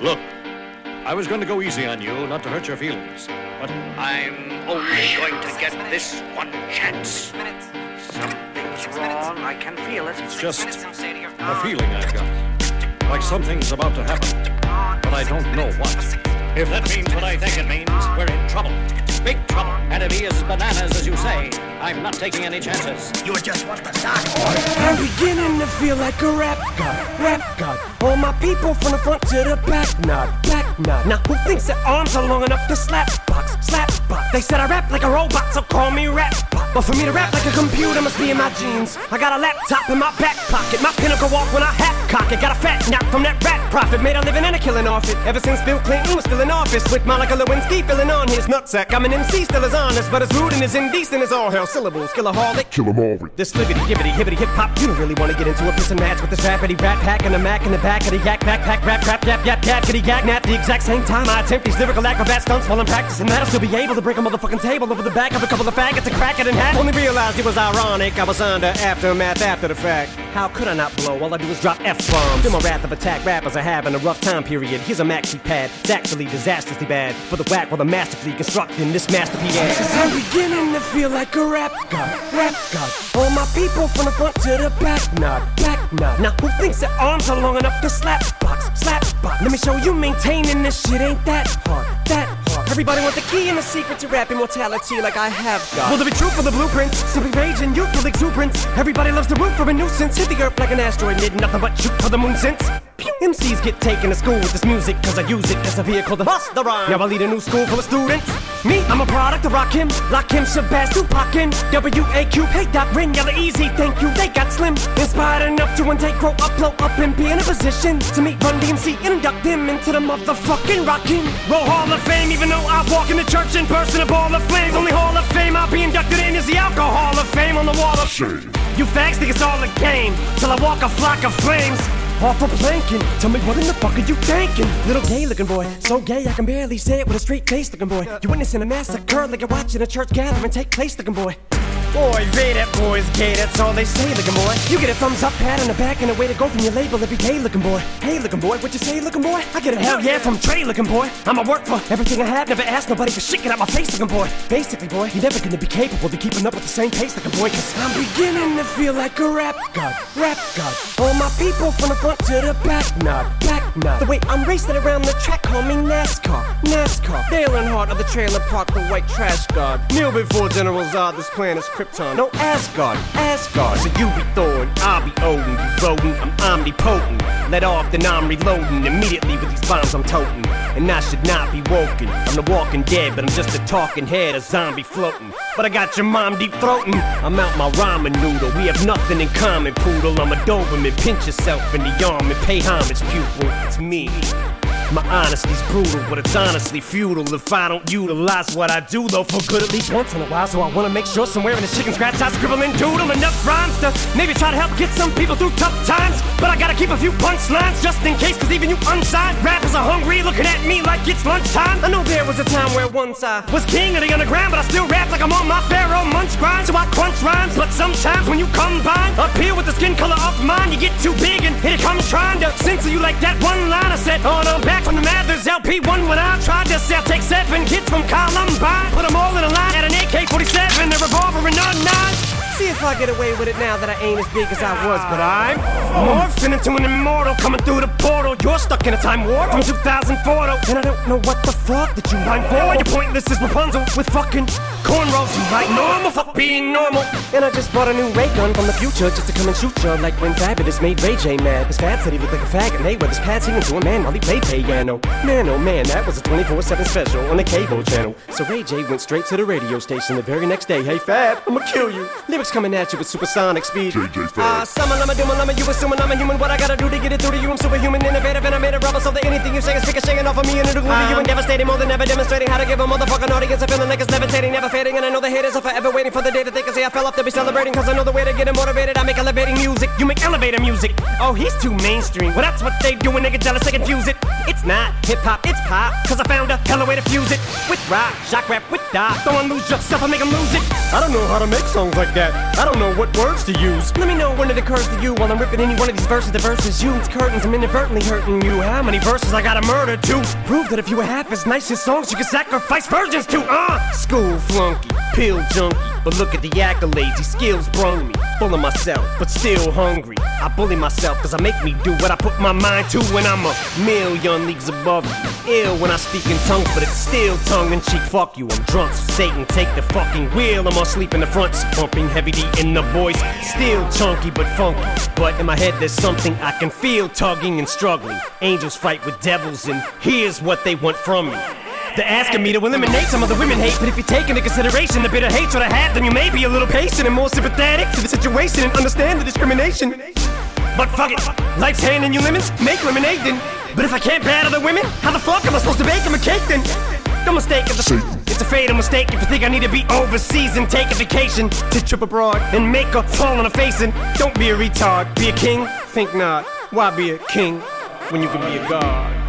Look, I was going to go easy on you, not to hurt your feelings. But I'm only going to get this one chance. Something's wrong. I can feel it. It's just a feeling I've got. Like something's about to happen. But I don't know what. If that means what I think it means, we're in trouble. Big trouble. And if he is bananas, as you say, I'm not taking any chances. You're just want the dark I'm beginning to feel like a rap god, rap god. All my people from the front to the back, nod, back nod. Now who thinks their arms are long enough to slap box, slap box? They said I rap like a robot, so call me rap. But for me to rap like a computer must be in my genes. I got a laptop in my back pocket, my pinnacle walk when I hat cock it. Got a fat knock from that rat profit, made a living and a killing off it. Ever since Bill Clinton was still in office, with Monica Lewinsky filling on his nutsack. I'm an MC, still as honest, but as rude and as indecent as all hell. Syllables, kill a killaholic. Kill 'em all. This libbity gibbity hibbity hip hop. You don't really wanna get into a piss and match with this rapidy rat pack and a mac in the back of the yak backpack rap rap yap yap yap kitty yak nap. The exact same time I attempt these lyrical acrobat stunts while I'm practicing that, I'll still be able to break a motherfucking table over the back of a couple of faggots to crack it in half. Only realized it was ironic. I was under aftermath after the fact. How could I not blow? All I do is drop F bombs. Feel my wrath of attack rappers are having a rough time period. Here's a maxi pad. It's actually disastrously bad for the whack while I'm masterfully constructing this masterpiece. Cause I'm beginning to feel like a rap god, rap god. All my people from the front to the back, nod, back nod. Now who thinks their arms are long enough to slap box, slap box? Let me show you maintaining this shit ain't that hard. Everybody want the key and the secret to rap immortality like I have got. Will there be truth for the blueprints? Simply rage and youthful exuberance. Everybody loves the root for a nuisance. Hit the earth like an asteroid, did nothing but shoot for the moon since. MCs get taken to school with this music cause I use it as a vehicle to bust the rhyme. Now I lead a new school full of students. Me, I'm a product of Rakim, Lock Him, Tupac, and W-A-Q, hey Doc, Rin, Yella Eazy, thank you, slim. Inspired enough to one day grow up, blow up, and be in a position to meet Run DMC and induct them into the motherfucking rockin' Roll Hall of Fame, even though I walk in the church in person, a ball of flames. Only Hall of Fame I'll be inducted in is the Alcohol of Fame on the wall of Shame. you fags think it's all a game till I walk a flock of flames. Off a planking, tell me what in the fuck are you thinking? Little gay looking boy, so gay I can barely say it with a straight face looking boy. You witnessing a massacre like you're watching a church gathering take place looking boy. Boy, they that boy's gay, that's all they say looking boy. You get a thumbs up, pat on the back, and a way to go from your label every day looking boy. Hey looking boy, what you say looking boy? I get a hell yeah from Dre looking boy. I'ma work for everything I have, never ask nobody for shit, get out my face looking boy. Basically boy, you're never gonna be capable of keeping up with the same pace looking boy, cause I'm beginning to feel like a rap god, rap god. All my people from the front to the back, nod, back nod. The way I'm racing around the track, call me NASCAR, NASCAR. Dale Earnhardt of the trailer park, the white trash god. Kneel before General Zod, this planet's Krypton. No Asgard, Asgard. So you be Thor and I'll be Odin. You rodent, I'm omnipotent. Let off, then I'm reloading. Immediately with these bombs I'm toting. And I should not be woken. I'm the walking dead, but I'm just a talking head, a zombie floating. But I got your mom deep throating. I'm out my ramen noodle. We have nothing in common, poodle. I'm a Doberman. Pinch yourself in the arm and pay homage, pupil. It's me. My honesty's brutal, but it's honestly futile if I don't utilize what I do, though, for good at least once in a while. So I wanna make sure somewhere in the chicken scratch I scribble and doodle enough rhymes to maybe try to help get some people through tough times. But I gotta keep a few punchlines just in case, cause even you unsigned rappers are hungry, looking at me like it's lunchtime. I know there was a time where once I was king of the underground, but I still rap like I'm on my Pharoahe Monch grind. So I crunch rhymes, but sometimes when you combine up here with the skin color of mine, you get too big trying to censor you like that one line I said. On no, back from the Mathers LP1 when I tried to sell. Take seven kids from Columbine, put them all in a line if I get away with it now that I ain't as big as I was, but I'm morphing into an immortal coming through the portal. You're stuck in a time warp from 2004, though, and I don't know what the fuck that you mind for. You're pointless as Rapunzel with fucking cornrows. You like normal, fuck being normal. And I just bought a new ray gun from the future just to come and shoot you like when Fabolous made Ray J mad. His Fab said he looked like a faggot, and they with his pad to a man while he played piano. Oh, man, oh man, that was a 24/7 special on the cable channel. So Ray J went straight to the radio station the very next day. Hey Fab, I'ma kill you. Lyrics coming at you with supersonic speed. JJ Fab. Ah, summer, I'm a doom, I'm a you assuming I'm a human. What I gotta do to get it through to you? I'm superhuman, innovative, and I made a rubber so that anything you say is speaking, shaking off of me and it'll glue to you and devastating more than ever, demonstrating how to give a motherfucking audience a feeling like it's levitating, never fading. And I know the haters are forever waiting for the day that they can say I fell off to be celebrating. Cause I know the way to get them motivated. I make elevating music, you make elevator music. Oh, he's too mainstream. Well, that's what they do when they get jealous, they confuse it. It's not hip hop, it's pop. Cause I found a hella way to fuse it with rock, shock rap, with dot. Don't lose yourself, I make them lose it. I don't know how to make songs like that. I don't know what words to use. Let me know when it occurs to you while I'm ripping any one of these verses. The verses you, it's curtains, I'm inadvertently hurting you. How many verses I gotta murder to prove that if you were half as nice as songs, you could sacrifice virgins to. Uh, school flunky, pill junkie. But look at the accolades, these skills brung me. Full of myself, but still hungry. I bully myself cause I make me do what I put my mind to when I'm a million leagues above you. Ill when I speak in tongues, but it's still tongue in cheek. Fuck you, I'm drunk. So Satan, take the fucking wheel. I'm asleep in the front, pumping Heavy D in the voice. Still chunky but funky. But in my head, there's something I can feel tugging and struggling. Angels fight with devils, and here's what they want from me. They're asking me to eliminate some of the women hate, but if you take into consideration the bitter hatred I have, then you may be a little patient and more sympathetic to the situation and understand the discrimination. But fuck it, life's handing you lemons, make lemonade then. But if I can't battle the women, how the fuck am I supposed to bake them a cake then? No mistake, it's a, it's a fatal mistake if you think I need to be overseas and take a vacation to trip abroad and make a fall on a face and don't be a retard, be a king? Think not. Why be a king when you can be a god?